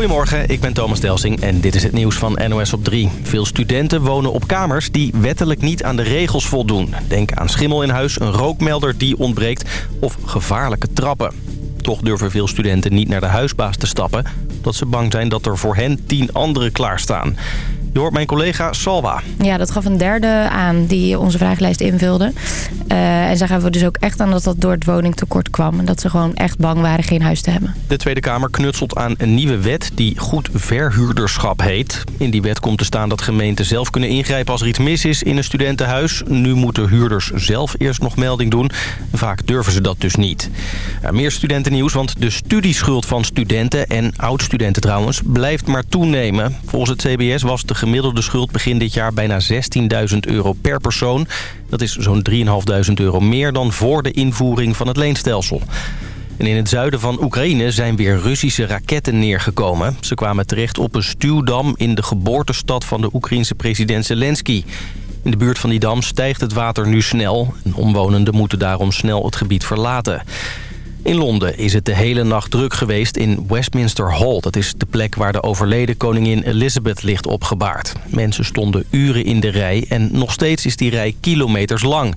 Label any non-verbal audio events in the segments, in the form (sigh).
Goedemorgen, ik ben Thomas Delsing en dit is het nieuws van NOS op 3. Veel studenten wonen op kamers die wettelijk niet aan de regels voldoen. Denk aan schimmel in huis, een rookmelder die ontbreekt of gevaarlijke trappen. Toch durven veel studenten niet naar de huisbaas te stappen... omdat ze bang zijn dat er voor hen tien anderen klaarstaan. Je hoort mijn collega Salwa. Ja, dat gaf een derde aan die onze vragenlijst invulde. Uh, en zij gaven dus ook echt aan dat dat door het woningtekort kwam. En dat ze gewoon echt bang waren geen huis te hebben. De Tweede Kamer knutselt aan een nieuwe wet die goed verhuurderschap heet. In die wet komt te staan dat gemeenten zelf kunnen ingrijpen als er iets mis is in een studentenhuis. Nu moeten huurders zelf eerst nog melding doen. Vaak durven ze dat dus niet. Ja, meer studentennieuws, want de studieschuld van studenten en oud-studenten trouwens blijft maar toenemen. Volgens het CBS was de gemiddelde schuld begin dit jaar bijna 16.000 euro per persoon. Dat is zo'n 3.500 euro meer dan voor de invoering van het leenstelsel. En in het zuiden van Oekraïne zijn weer Russische raketten neergekomen. Ze kwamen terecht op een stuwdam in de geboortestad van de Oekraïense president Zelensky. In de buurt van die dam stijgt het water nu snel. En omwonenden moeten daarom snel het gebied verlaten. In Londen is het de hele nacht druk geweest in Westminster Hall. Dat is de plek waar de overleden koningin Elizabeth ligt opgebaard. Mensen stonden uren in de rij en nog steeds is die rij kilometers lang.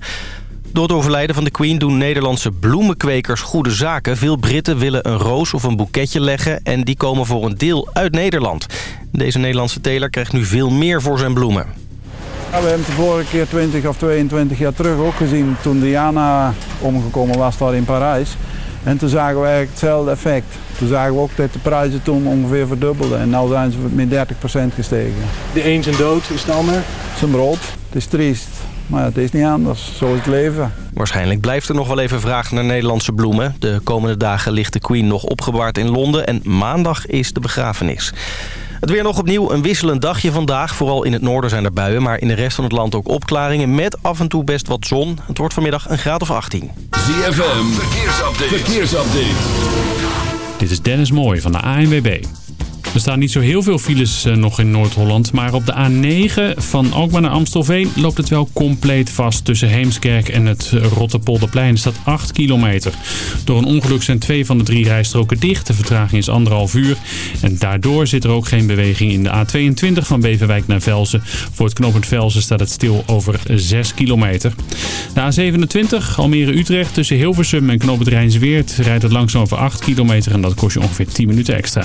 Door het overlijden van de Queen doen Nederlandse bloemenkwekers goede zaken. Veel Britten willen een roos of een boeketje leggen en die komen voor een deel uit Nederland. Deze Nederlandse teler krijgt nu veel meer voor zijn bloemen. we hebben het de vorige keer 20 of 22 jaar terug ook gezien toen Diana omgekomen was daar in Parijs. En toen zagen we eigenlijk hetzelfde effect. Toen zagen we ook dat de prijzen toen ongeveer verdubbelden. En nu zijn ze met 30% gestegen. De een zijn dood, is het ander? Zijn brood. Het is triest. Maar het is niet anders. Zo is het leven. Waarschijnlijk blijft er nog wel even vraag naar Nederlandse bloemen. De komende dagen ligt de Queen nog opgebaard in Londen. En maandag is de begrafenis. Het weer nog opnieuw een wisselend dagje vandaag. Vooral in het noorden zijn er buien, maar in de rest van het land ook opklaringen... met af en toe best wat zon. Het wordt vanmiddag een graad of 18. ZFM, verkeersupdate. verkeersupdate. Dit is Dennis Mooij van de ANWB. Er staan niet zo heel veel files eh, nog in Noord-Holland. Maar op de A9 van Alkmaar naar Amstelveen loopt het wel compleet vast. Tussen Heemskerk en het Rotterpolderplein staat 8 kilometer. Door een ongeluk zijn twee van de drie rijstroken dicht. De vertraging is anderhalf uur. En daardoor zit er ook geen beweging in de A22 van Beverwijk naar Velsen. Voor het knooppunt Velsen staat het stil over 6 kilometer. De A27 Almere-Utrecht tussen Hilversum en knooppunt Rijnsweert rijdt het langzaam over 8 kilometer. En dat kost je ongeveer 10 minuten extra.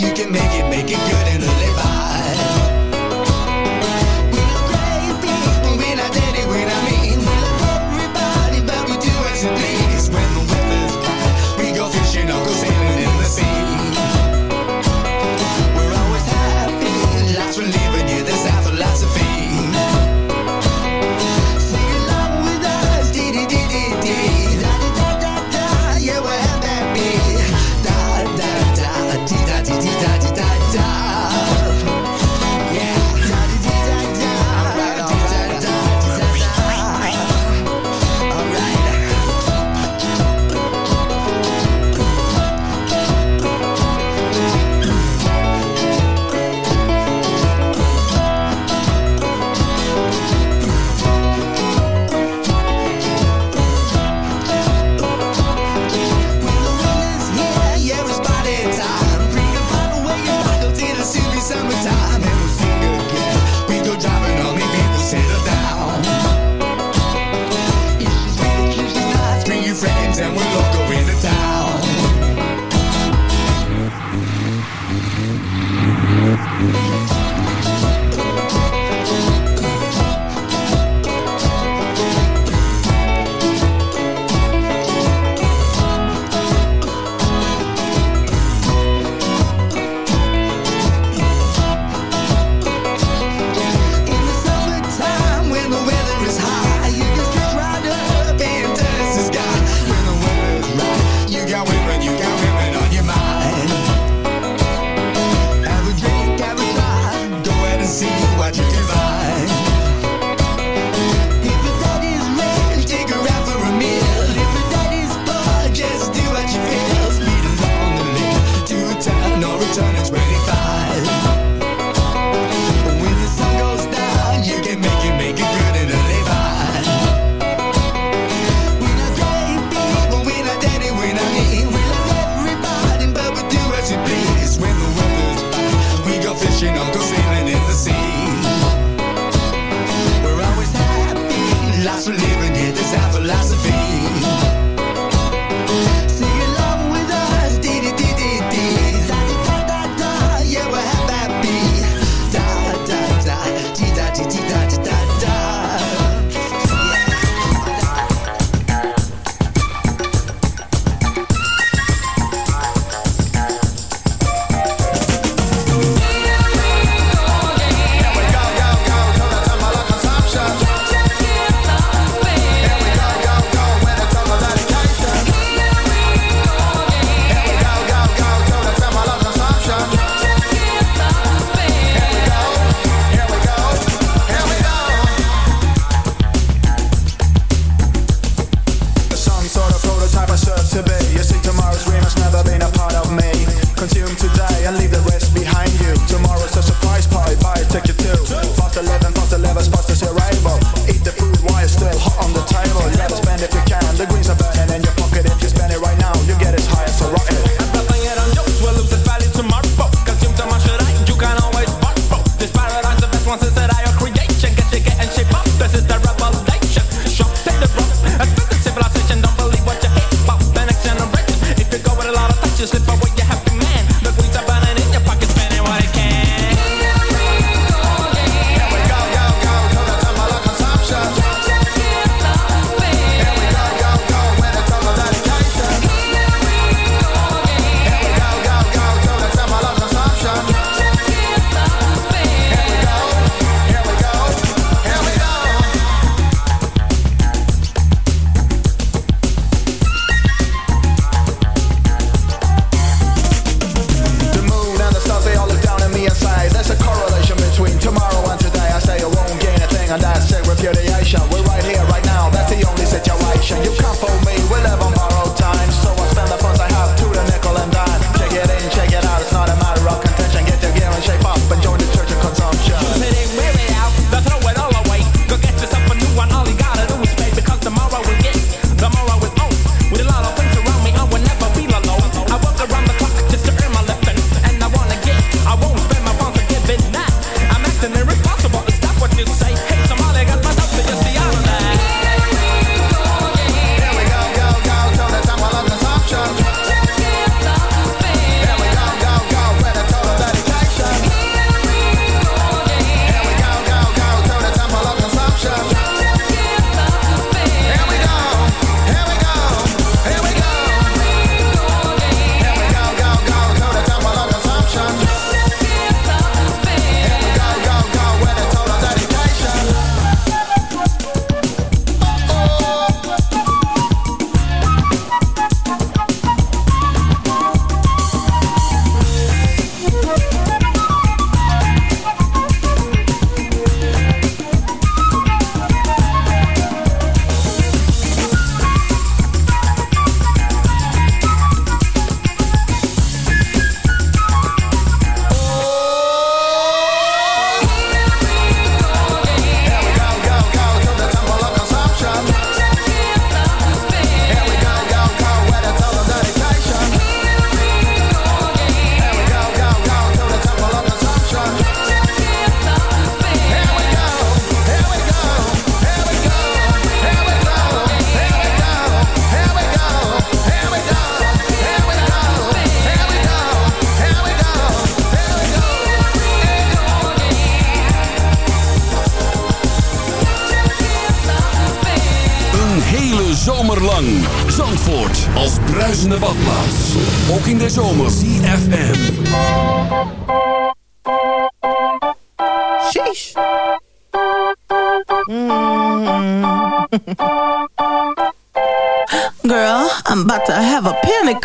you can make it, make it good.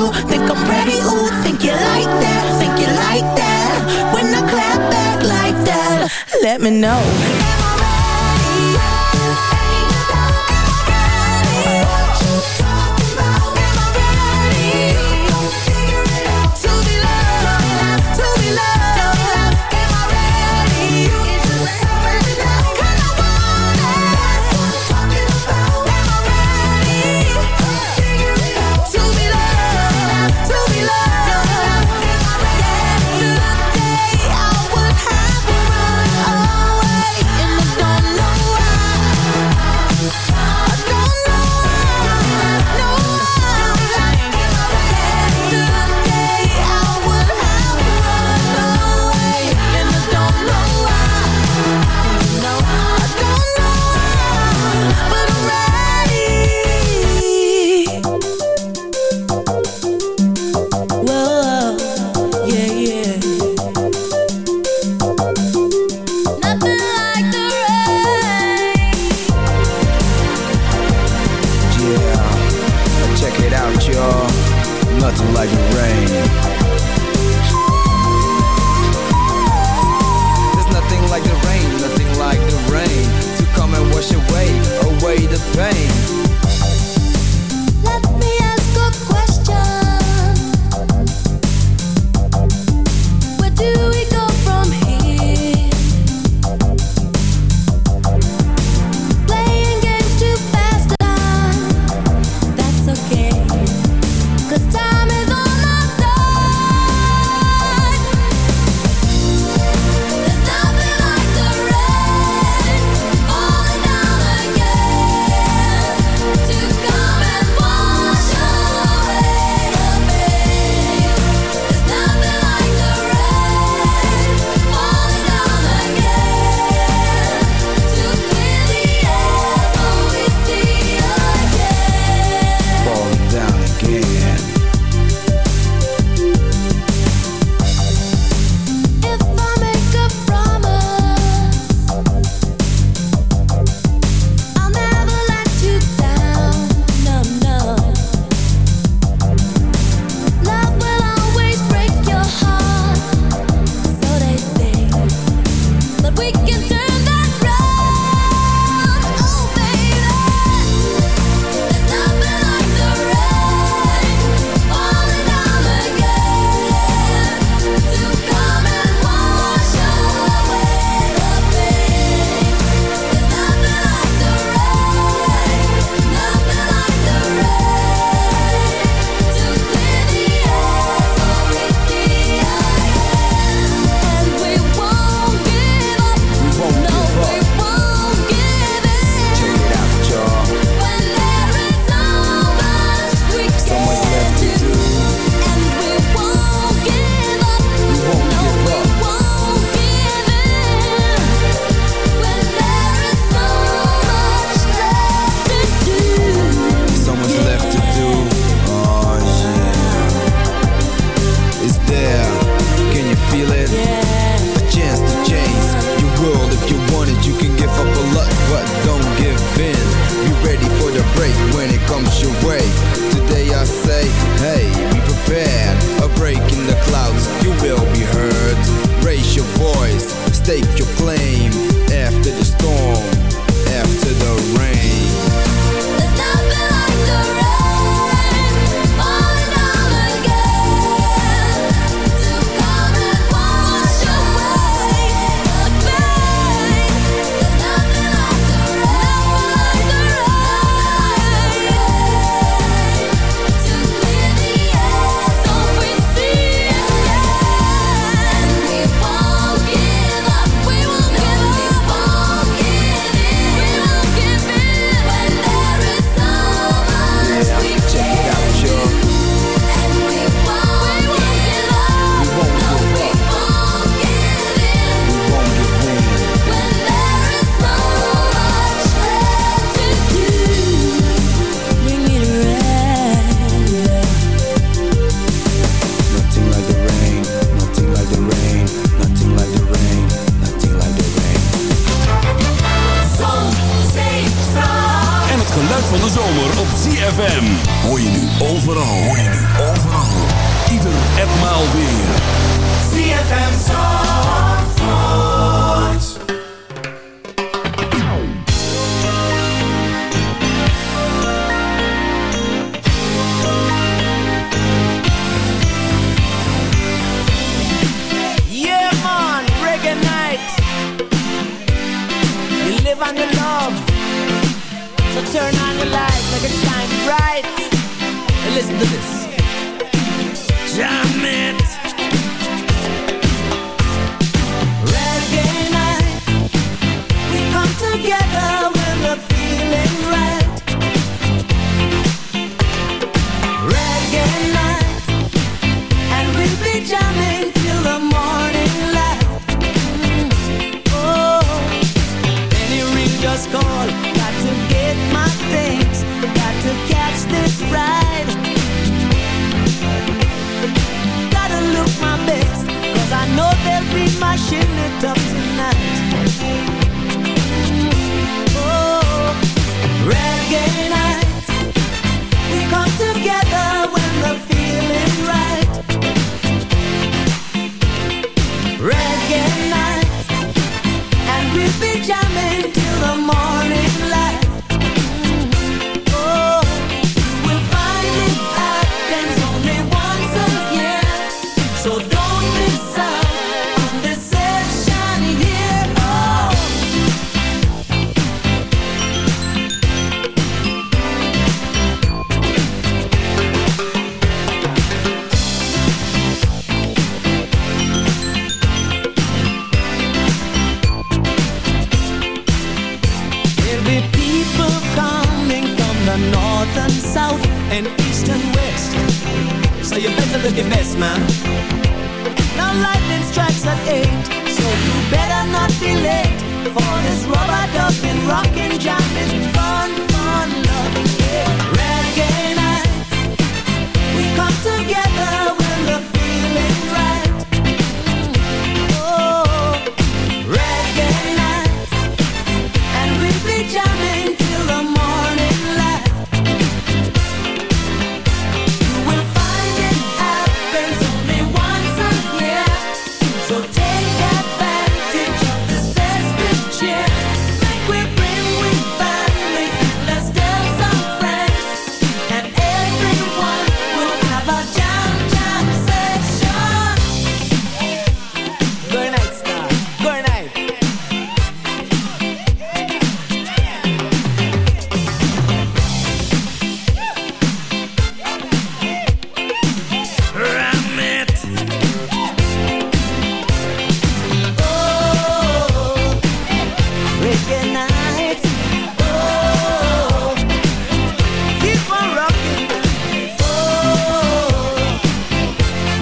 you Think I'm pretty? ooh, think you like that Think you like that When I clap back like that Let me know Am I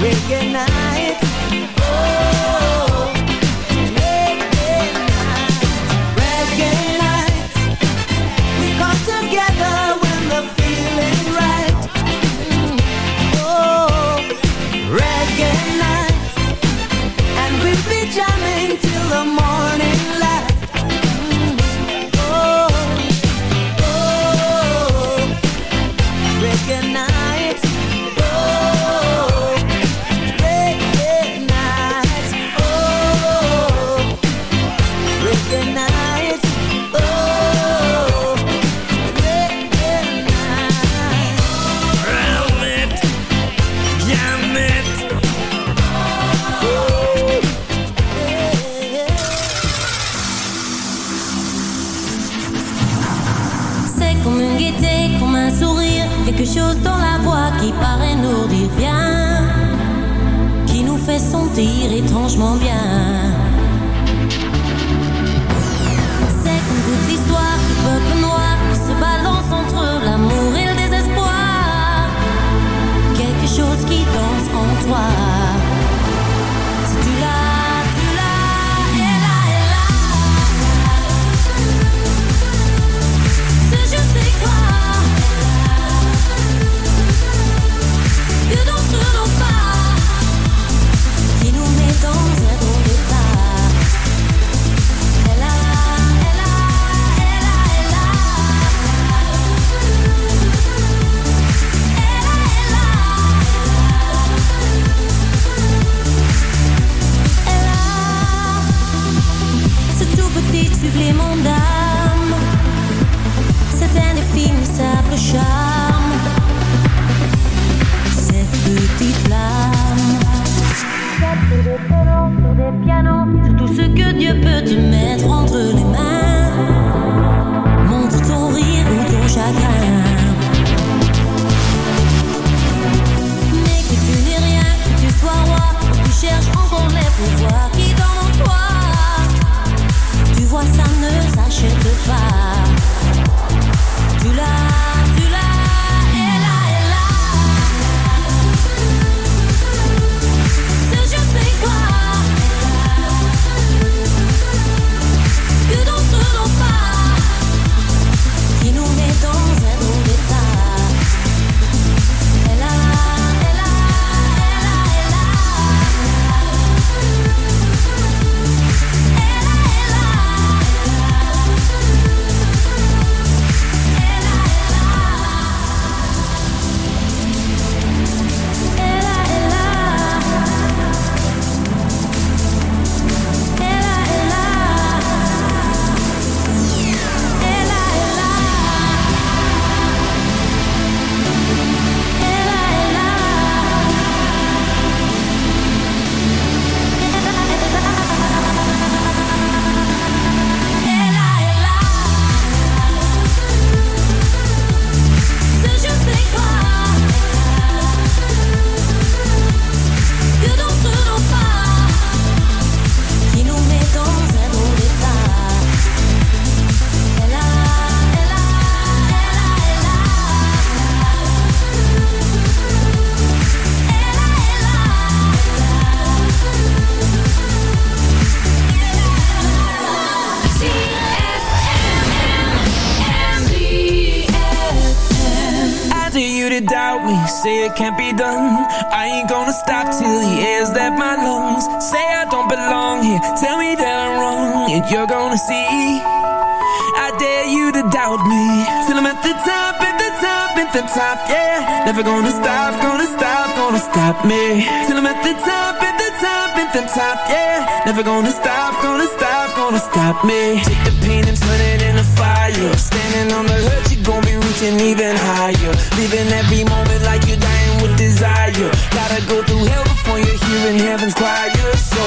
reggae say it can't be done. I ain't gonna stop till the air's left my lungs. Say I don't belong here, tell me that I'm wrong, and you're gonna see. I dare you to doubt me till I'm at the top, at the top, at the top, yeah. Never gonna stop, gonna stop, gonna stop me till I'm at the top, at the top, at the top, yeah. Never gonna stop, gonna stop, gonna stop me. Take the pain and turn it into fire. Standing on the hurt, you're gonna be reaching even higher. Living every moment Gotta go through hell before you're hearing heaven's choir. So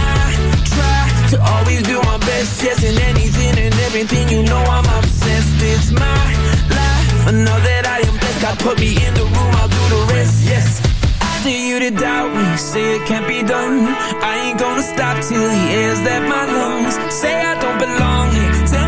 I try to always do my best, yes, in anything and everything. You know I'm obsessed. It's my life. I know that I am blessed. God put me in the room, I'll do the rest. Yes. After you to doubt me, say it can't be done. I ain't gonna stop till the air's left my lungs. Say I don't belong here, tell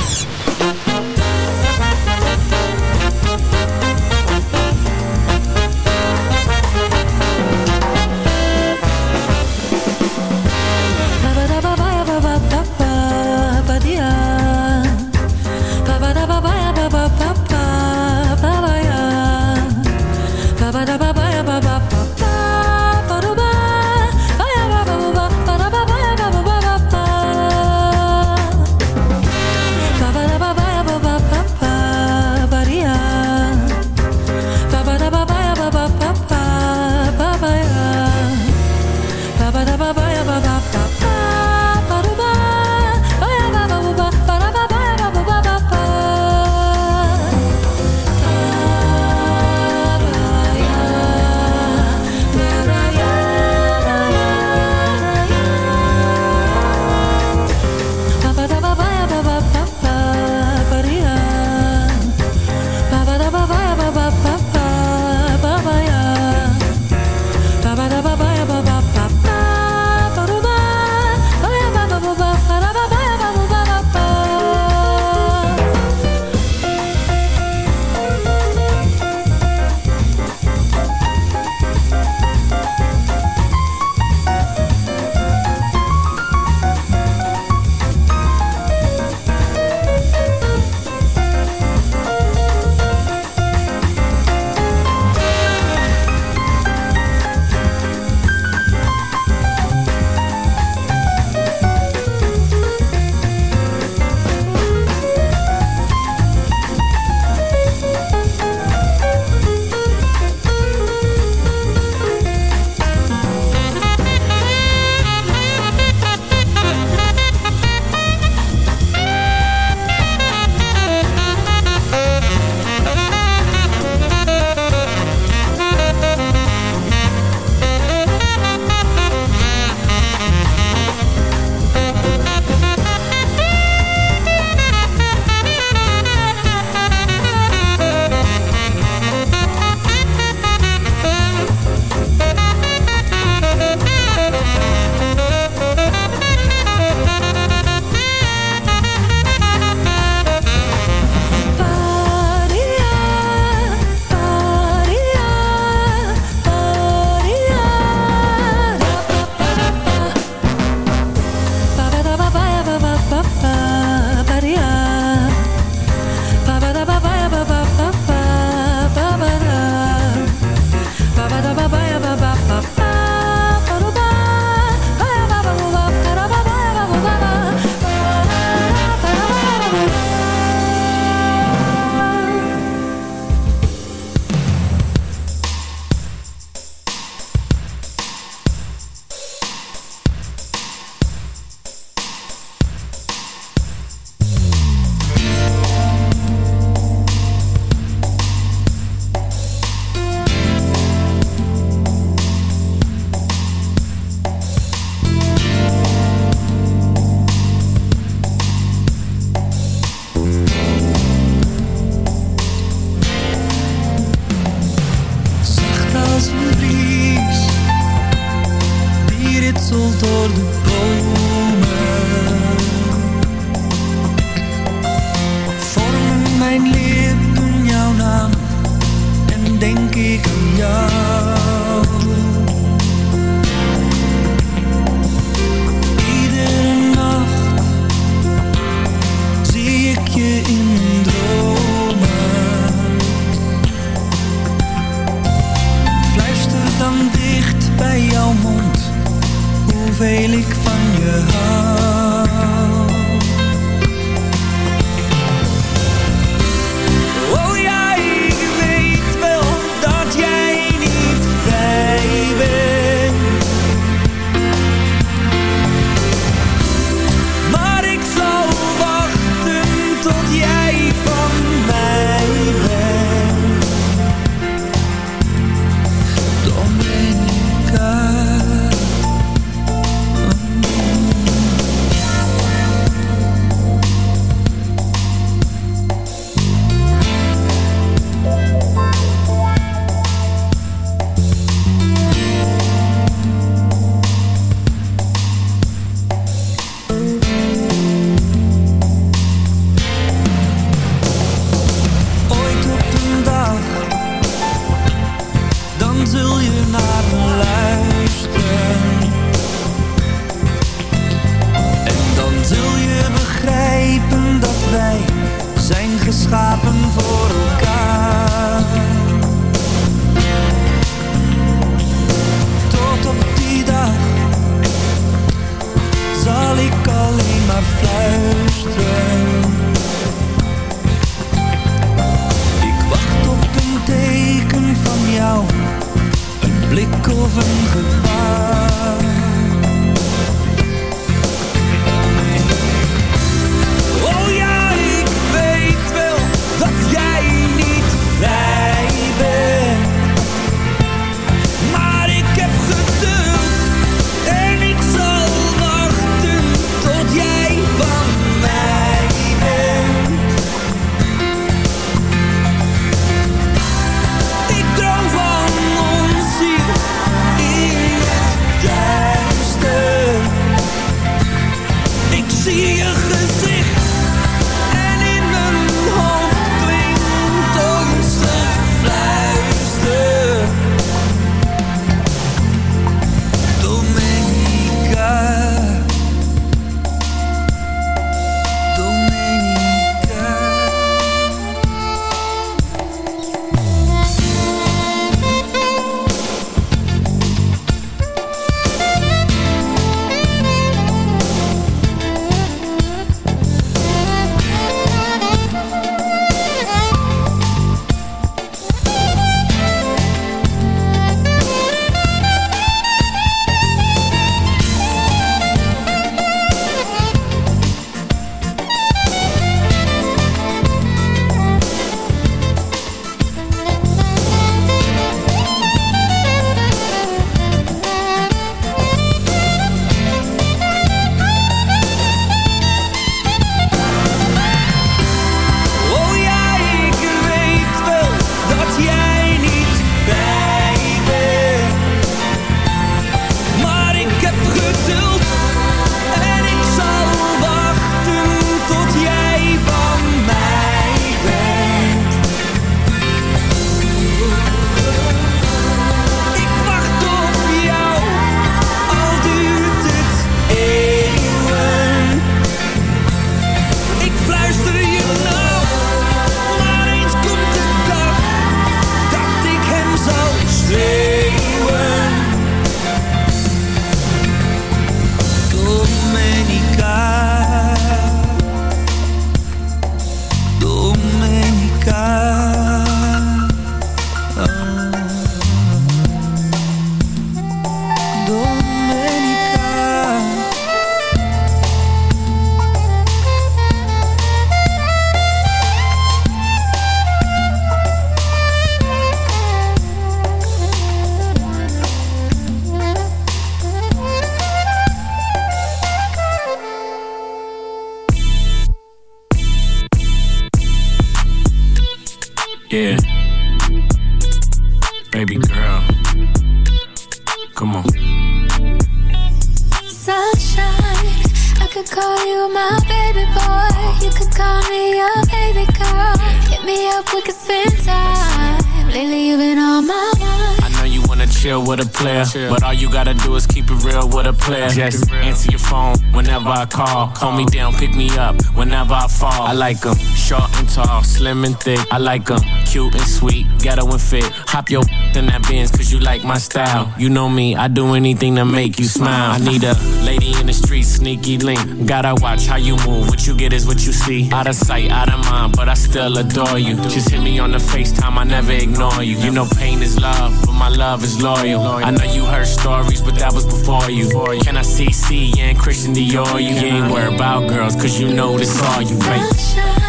Player, but all you gotta do is keep it real with a player. Just answer your phone whenever I call. Call me down, pick me up whenever I fall. I like like 'em short and tall, slim and thick. I like like 'em cute and sweet, ghetto and fit. Hop your (laughs) in that Benz cause you like my style. You know me, I do anything to make you smile. I need a lady in the street, sneaky link. Gotta watch how you move. What you get is what you see. Out of sight, out of mind, but I still adore you. Just hit me on the FaceTime, I never ignore you. You know pain is love, but my love is loyal. I know you heard stories, but that was before you. Can I see C and Christian Dior? You ain't worried about girls, cause you know this all you make. Sunshine,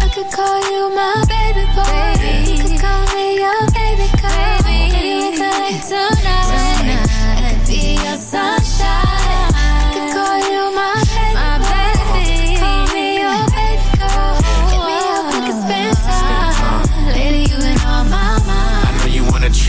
I could call you my baby boy. You could call me your baby girl. Baby, could like tonight. I could be your sunshine.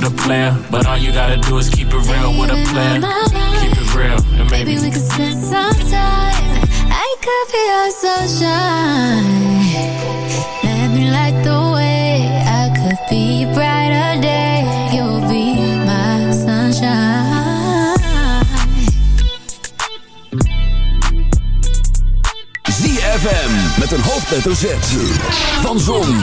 With a player, but all you gotta do is keep it real with a player. Keep it real, and maybe Maybe we could spend some time. I could be your sunshine. Let me light the way. I could be brighter day. You'll be my sunshine. ZFM met een hoofdletter Z. Van Zon,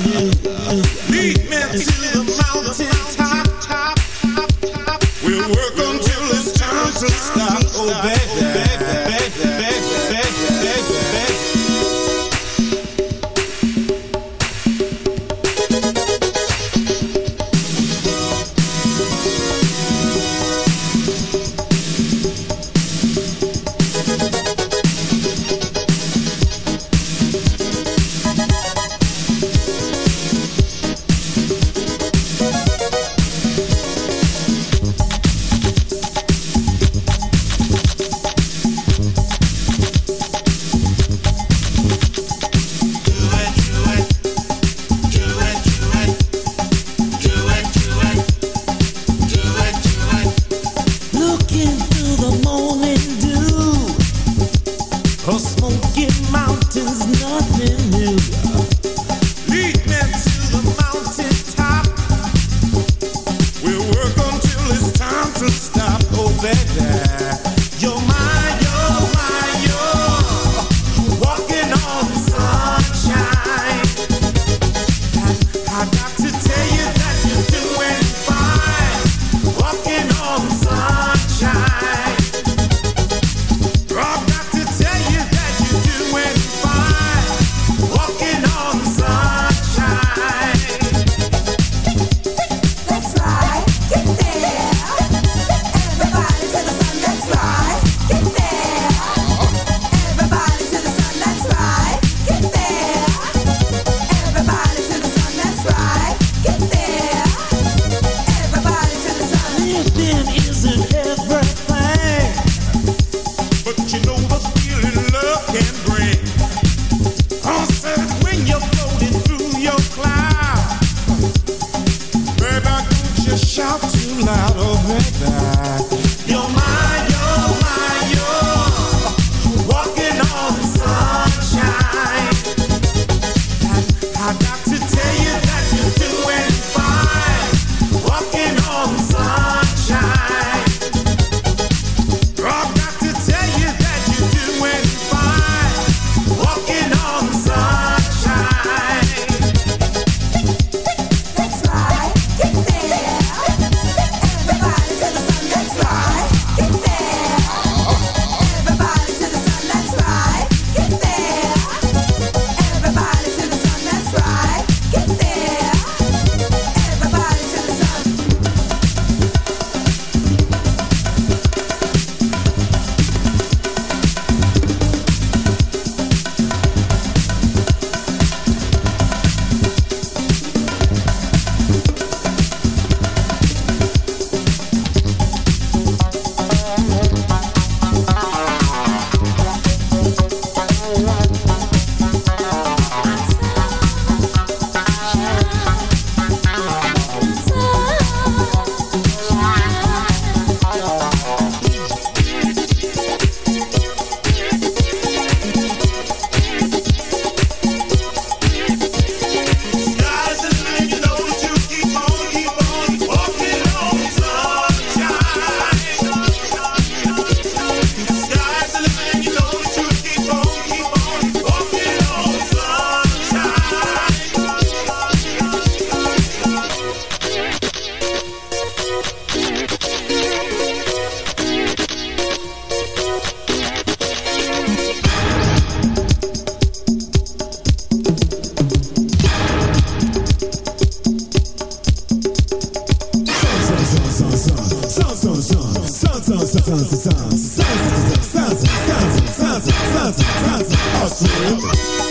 Australia.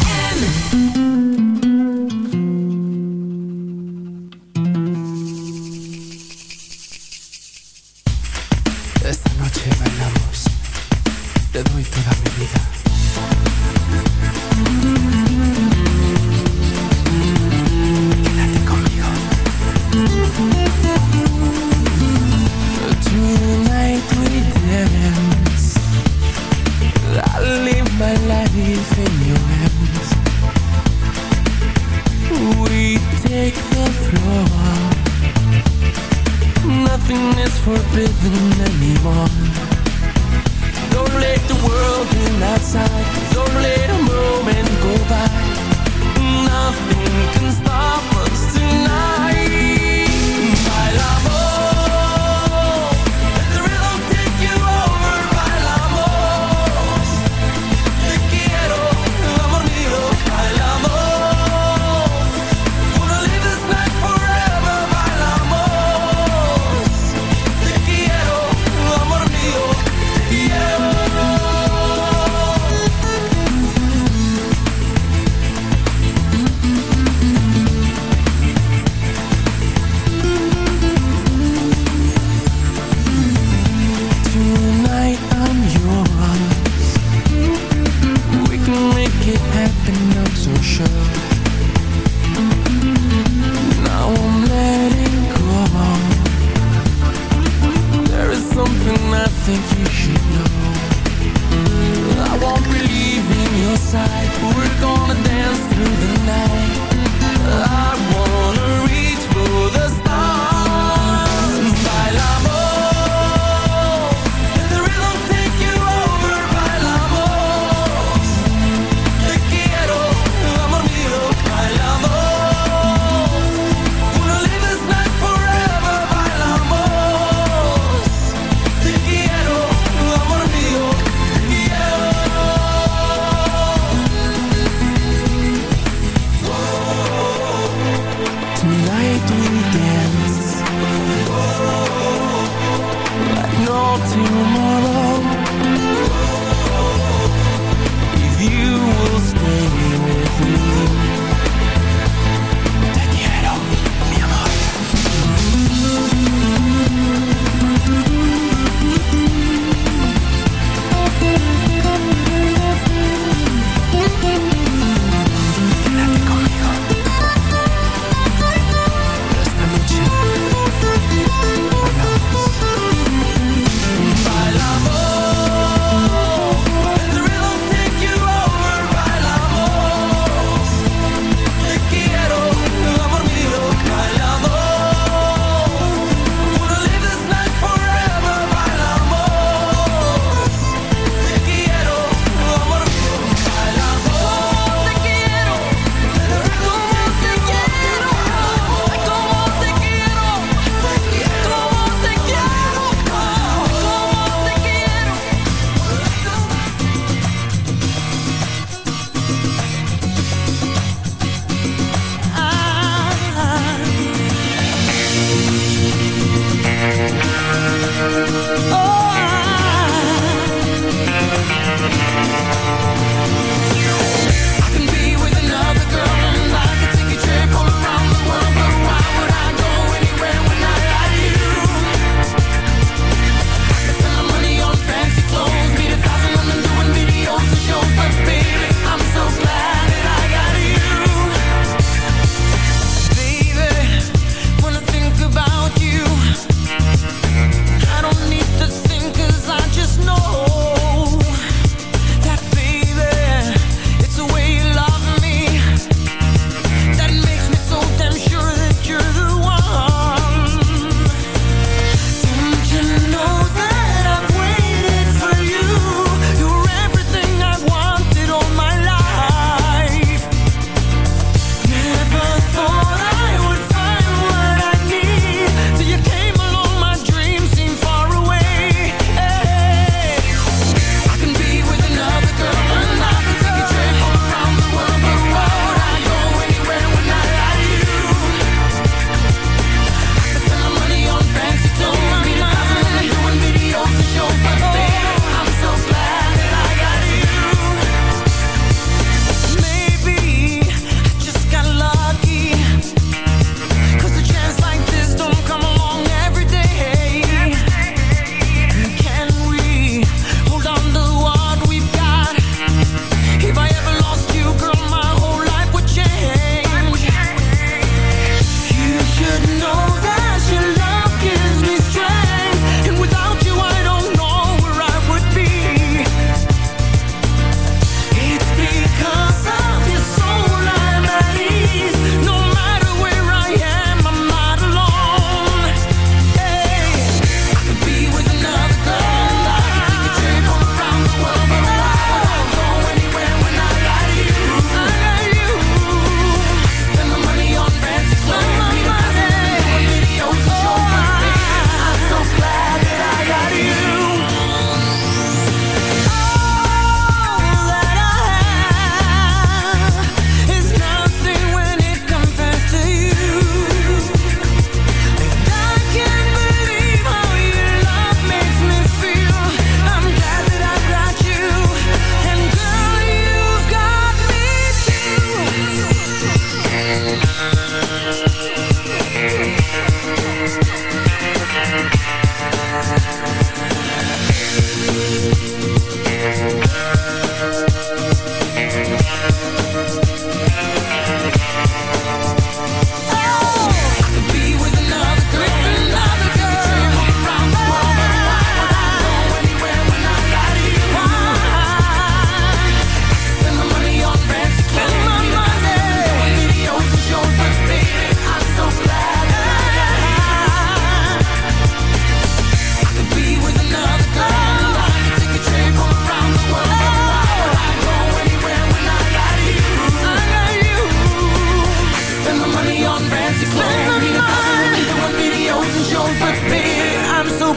Picture.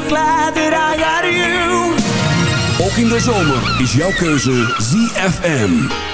glad I got you. Ook in de zomer is jouw keuze ZFM.